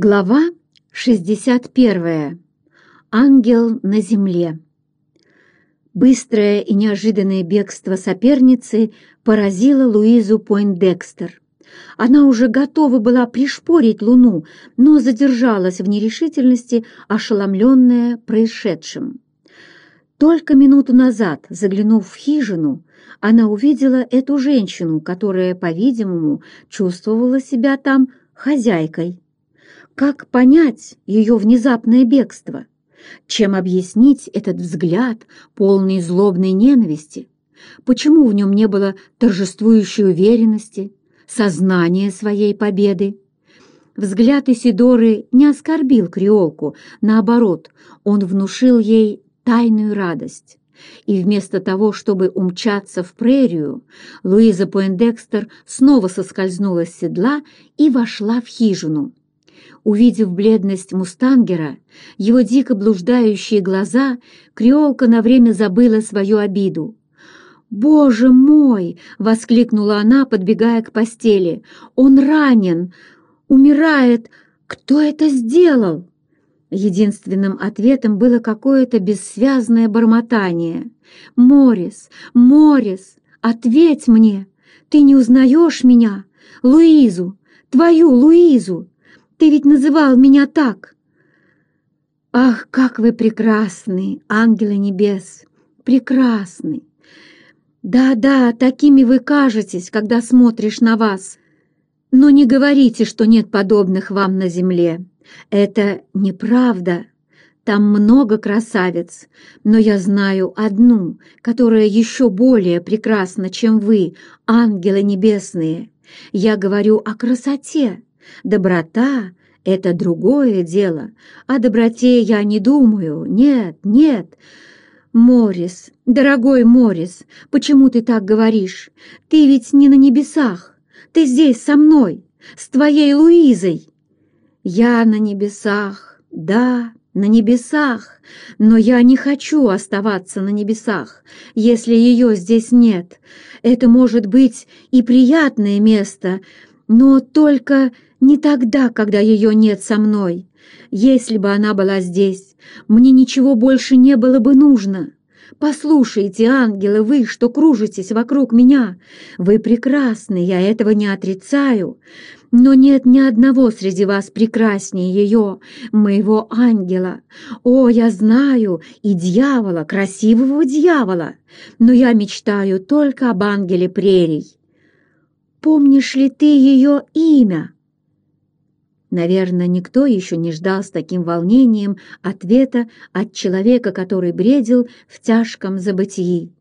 Глава 61. Ангел на земле. Быстрое и неожиданное бегство соперницы поразило Луизу Пойндекстер. Она уже готова была пришпорить Луну, но задержалась в нерешительности, ошеломленная происшедшим. Только минуту назад, заглянув в хижину, она увидела эту женщину, которая, по-видимому, чувствовала себя там хозяйкой. Как понять ее внезапное бегство? Чем объяснить этот взгляд, полный злобной ненависти? Почему в нем не было торжествующей уверенности, сознания своей победы? Взгляд Исидоры не оскорбил креолку, наоборот, он внушил ей тайную радость. И вместо того, чтобы умчаться в прерию, Луиза Пуэндекстер снова соскользнула с седла и вошла в хижину. Увидев бледность мустангера, его дико блуждающие глаза, креолка на время забыла свою обиду. «Боже мой!» — воскликнула она, подбегая к постели. «Он ранен! Умирает! Кто это сделал?» Единственным ответом было какое-то бессвязное бормотание. «Морис! Морис! Ответь мне! Ты не узнаешь меня? Луизу! Твою Луизу! Ты ведь называл меня так!» «Ах, как вы прекрасны, ангелы небес! Прекрасны! Да-да, такими вы кажетесь, когда смотришь на вас. Но не говорите, что нет подобных вам на земле. Это неправда. Там много красавиц, но я знаю одну, которая еще более прекрасна, чем вы, ангелы небесные. Я говорю о красоте, Доброта — это другое дело. О доброте я не думаю. Нет, нет. Морис, дорогой Морис, почему ты так говоришь? Ты ведь не на небесах. Ты здесь со мной, с твоей Луизой. Я на небесах, да, на небесах, но я не хочу оставаться на небесах, если ее здесь нет. Это может быть и приятное место, но только не тогда, когда ее нет со мной. Если бы она была здесь, мне ничего больше не было бы нужно. Послушайте, ангелы, вы, что кружитесь вокруг меня. Вы прекрасны, я этого не отрицаю. Но нет ни одного среди вас прекраснее ее, моего ангела. О, я знаю, и дьявола, красивого дьявола. Но я мечтаю только об ангеле прерий. Помнишь ли ты ее имя?» Наверное, никто еще не ждал с таким волнением ответа от человека, который бредил в тяжком забытии.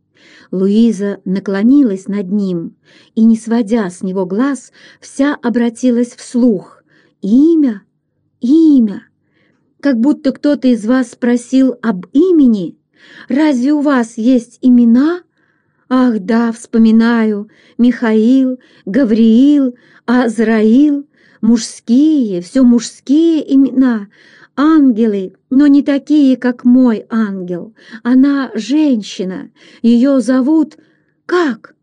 Луиза наклонилась над ним и, не сводя с него глаз, вся обратилась вслух. «Имя? Имя? Как будто кто-то из вас спросил об имени? Разве у вас есть имена?» «Ах, да, вспоминаю. Михаил, Гавриил, Азраил, Мужские, все мужские имена, ангелы, но не такие, как мой ангел. Она женщина, ее зовут... Как?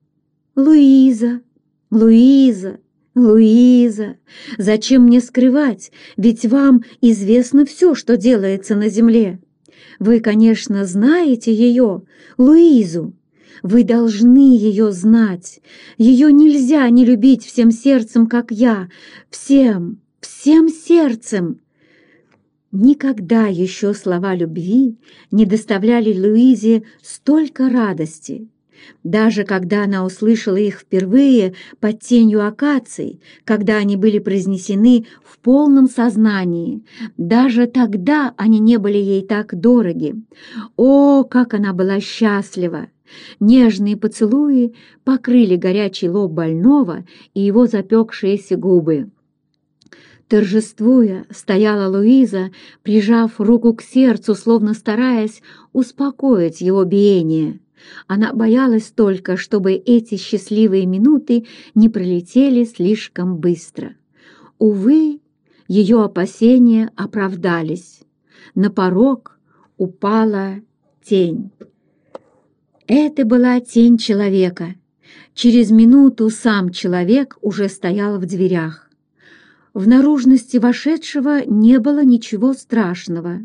Луиза, Луиза, Луиза. Зачем мне скрывать, ведь вам известно все, что делается на земле. Вы, конечно, знаете ее, Луизу. Вы должны ее знать. Ее нельзя не любить всем сердцем, как я. Всем, всем сердцем. Никогда еще слова любви не доставляли Луизе столько радости. Даже когда она услышала их впервые под тенью акаций, когда они были произнесены в полном сознании, даже тогда они не были ей так дороги. О, как она была счастлива! Нежные поцелуи покрыли горячий лоб больного и его запекшиеся губы. Торжествуя, стояла Луиза, прижав руку к сердцу, словно стараясь успокоить его биение. Она боялась только, чтобы эти счастливые минуты не пролетели слишком быстро. Увы, ее опасения оправдались. На порог упала тень. Это была тень человека. Через минуту сам человек уже стоял в дверях. В наружности вошедшего не было ничего страшного.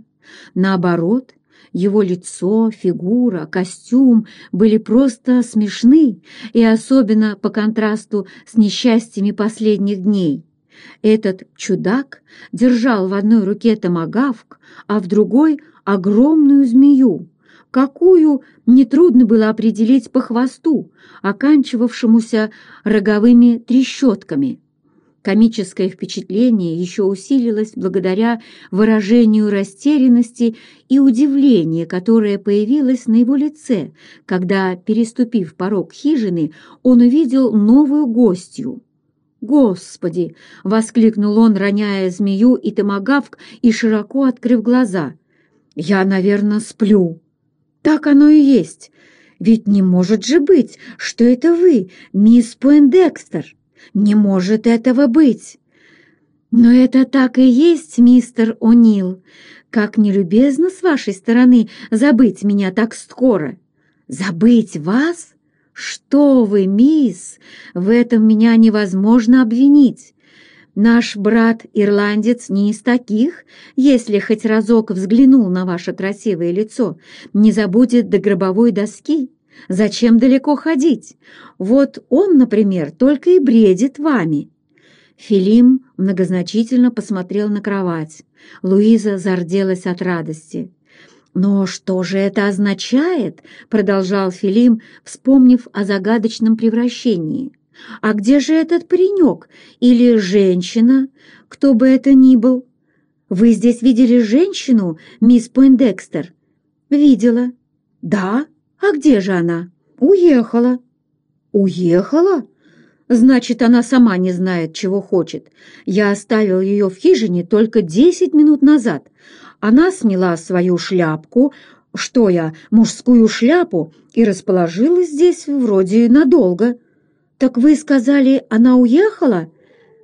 Наоборот, его лицо, фигура, костюм были просто смешны, и особенно по контрасту с несчастьями последних дней. Этот чудак держал в одной руке томагавк, а в другой — огромную змею, какую нетрудно было определить по хвосту, оканчивавшемуся роговыми трещотками. Комическое впечатление еще усилилось благодаря выражению растерянности и удивления, которое появилось на его лице, когда, переступив порог хижины, он увидел новую гостью. «Господи!» — воскликнул он, роняя змею и томагавк и широко открыв глаза. «Я, наверное, сплю». «Так оно и есть. Ведь не может же быть, что это вы, мисс Пуэндекстер!» Не может этого быть. Но это так и есть, мистер О'Нил. Как нелюбезно с вашей стороны забыть меня так скоро. Забыть вас? Что вы, мисс, в этом меня невозможно обвинить. Наш брат-ирландец не из таких, если хоть разок взглянул на ваше красивое лицо, не забудет до гробовой доски. Зачем далеко ходить? Вот он, например, только и бредит вами». Филим многозначительно посмотрел на кровать. Луиза зарделась от радости. «Но что же это означает?» — продолжал Филим, вспомнив о загадочном превращении. «А где же этот паренек или женщина, кто бы это ни был? Вы здесь видели женщину, мисс Пойндекстер?» «Видела». «Да?» «А где же она?» «Уехала». «Уехала?» «Значит, она сама не знает, чего хочет. Я оставил ее в хижине только десять минут назад. Она сняла свою шляпку, что я, мужскую шляпу, и расположилась здесь вроде надолго». «Так вы сказали, она уехала?»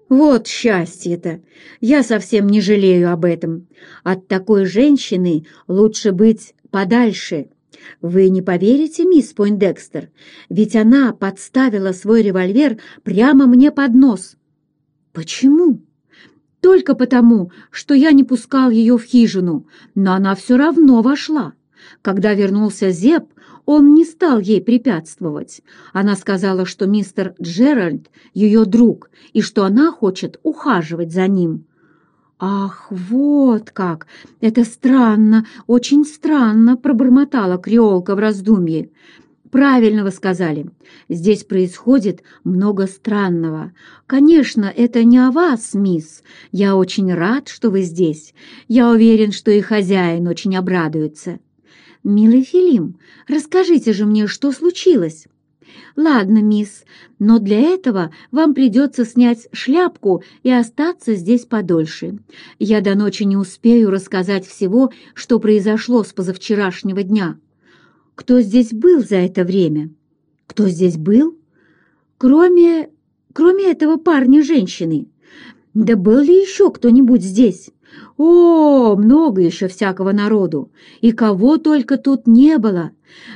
«Вот счастье-то! Я совсем не жалею об этом. От такой женщины лучше быть подальше». Вы не поверите, мисс Пойндекстер, ведь она подставила свой револьвер прямо мне под нос. Почему? Только потому, что я не пускал ее в хижину, но она все равно вошла. Когда вернулся Зеб, он не стал ей препятствовать. Она сказала, что мистер Джеральд ее друг и что она хочет ухаживать за ним. «Ах, вот как! Это странно, очень странно!» — пробормотала креолка в раздумье. «Правильно вы сказали. Здесь происходит много странного. Конечно, это не о вас, мисс. Я очень рад, что вы здесь. Я уверен, что и хозяин очень обрадуется. Милый Филим, расскажите же мне, что случилось?» «Ладно, мисс, но для этого вам придется снять шляпку и остаться здесь подольше. Я до ночи не успею рассказать всего, что произошло с позавчерашнего дня. Кто здесь был за это время? Кто здесь был? Кроме... кроме этого парня-женщины. Да был ли еще кто-нибудь здесь? О, много еще всякого народу, и кого только тут не было.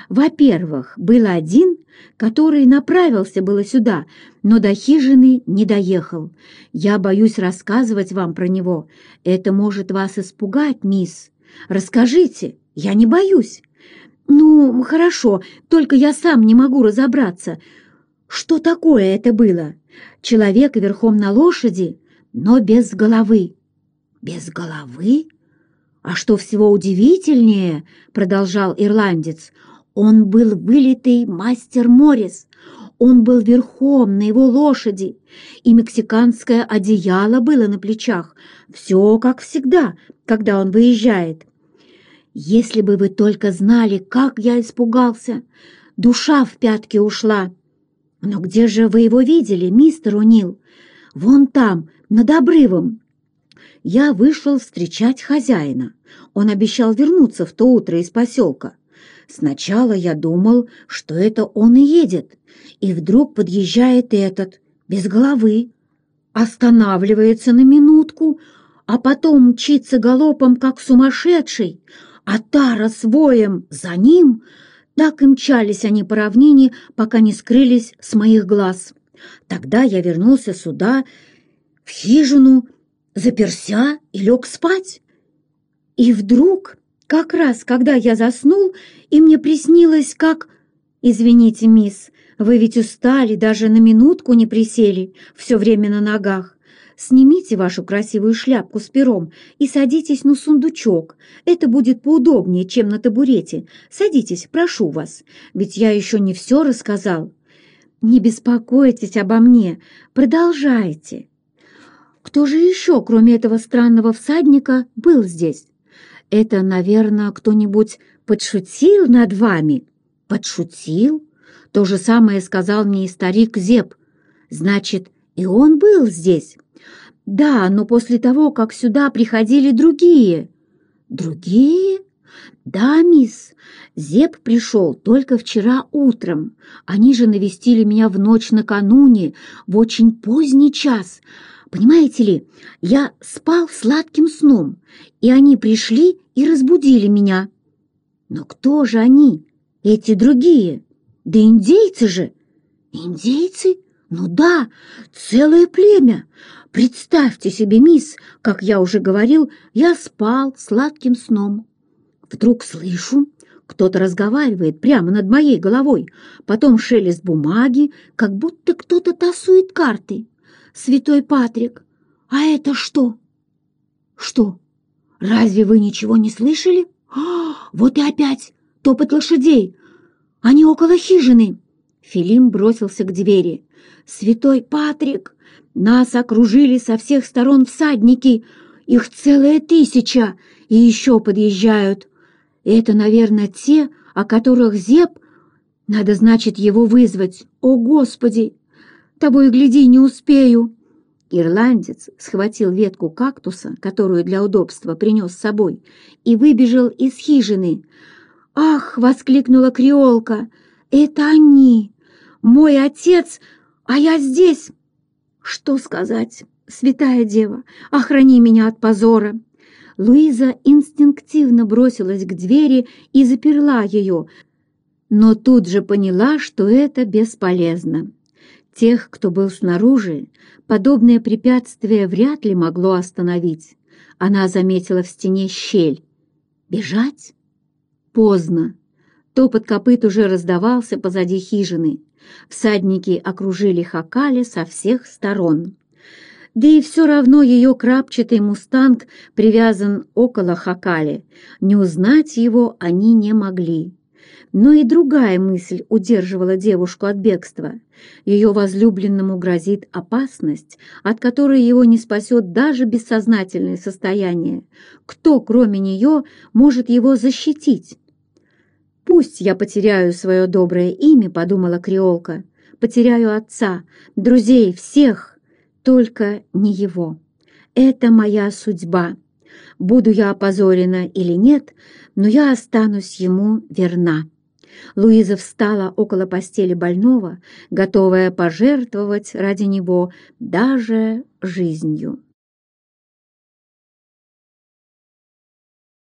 Во-первых, был один, который направился было сюда, но до хижины не доехал. Я боюсь рассказывать вам про него. Это может вас испугать, мисс. Расскажите, я не боюсь. Ну, хорошо, только я сам не могу разобраться. Что такое это было? Человек верхом на лошади, но без головы. «Без головы? А что всего удивительнее, — продолжал ирландец, — он был вылитый мастер Моррис. Он был верхом на его лошади, и мексиканское одеяло было на плечах. Все как всегда, когда он выезжает. Если бы вы только знали, как я испугался! Душа в пятки ушла. Но где же вы его видели, мистер Унил? Вон там, над обрывом я вышел встречать хозяина. Он обещал вернуться в то утро из поселка. Сначала я думал, что это он и едет, и вдруг подъезжает этот, без головы, останавливается на минутку, а потом мчится галопом, как сумасшедший, а Тара с воем за ним. Так и мчались они по равнине, пока не скрылись с моих глаз. Тогда я вернулся сюда, в хижину, заперся и лег спать. И вдруг, как раз когда я заснул, и мне приснилось, как... Извините, мисс, вы ведь устали, даже на минутку не присели, все время на ногах. Снимите вашу красивую шляпку с пером и садитесь на сундучок. Это будет поудобнее, чем на табурете. Садитесь, прошу вас, ведь я еще не все рассказал. Не беспокойтесь обо мне, продолжайте. Кто же еще, кроме этого странного всадника, был здесь? Это, наверное, кто-нибудь подшутил над вами? Подшутил? То же самое сказал мне и старик Зеп. Значит, и он был здесь. Да, но после того, как сюда приходили другие. Другие? Да, мисс. Зеп пришел только вчера утром. Они же навестили меня в ночь накануне, в очень поздний час. Понимаете ли, я спал сладким сном, и они пришли и разбудили меня. Но кто же они, эти другие? Да индейцы же! Индейцы? Ну да, целое племя. Представьте себе, мисс, как я уже говорил, я спал сладким сном. Вдруг слышу, кто-то разговаривает прямо над моей головой, потом шелест бумаги, как будто кто-то тасует карты. Святой Патрик, а это что? Что? Разве вы ничего не слышали? А, вот и опять топот лошадей. Они около хижины. Филим бросился к двери. Святой Патрик, нас окружили со всех сторон всадники. Их целая тысяча и еще подъезжают. Это, наверное, те, о которых Зеп... Надо, значит, его вызвать. О, Господи! Того и гляди, не успею. Ирландец схватил ветку кактуса, которую для удобства принес с собой, и выбежал из хижины. «Ах!» — воскликнула креолка. «Это они! Мой отец, а я здесь!» «Что сказать, святая дева, охрани меня от позора!» Луиза инстинктивно бросилась к двери и заперла ее, но тут же поняла, что это бесполезно. Тех, кто был снаружи, подобное препятствие вряд ли могло остановить. Она заметила в стене щель. Бежать? Поздно. Топот копыт уже раздавался позади хижины. Всадники окружили Хакали со всех сторон. Да и все равно ее крапчатый мустанг привязан около Хакали. Не узнать его они не могли. Но и другая мысль удерживала девушку от бегства. Ее возлюбленному грозит опасность, от которой его не спасет даже бессознательное состояние. Кто, кроме нее, может его защитить? «Пусть я потеряю свое доброе имя», — подумала Креолка, — «потеряю отца, друзей, всех, только не его. Это моя судьба. Буду я опозорена или нет, но я останусь ему верна». Луиза встала около постели больного, готовая пожертвовать ради него даже жизнью.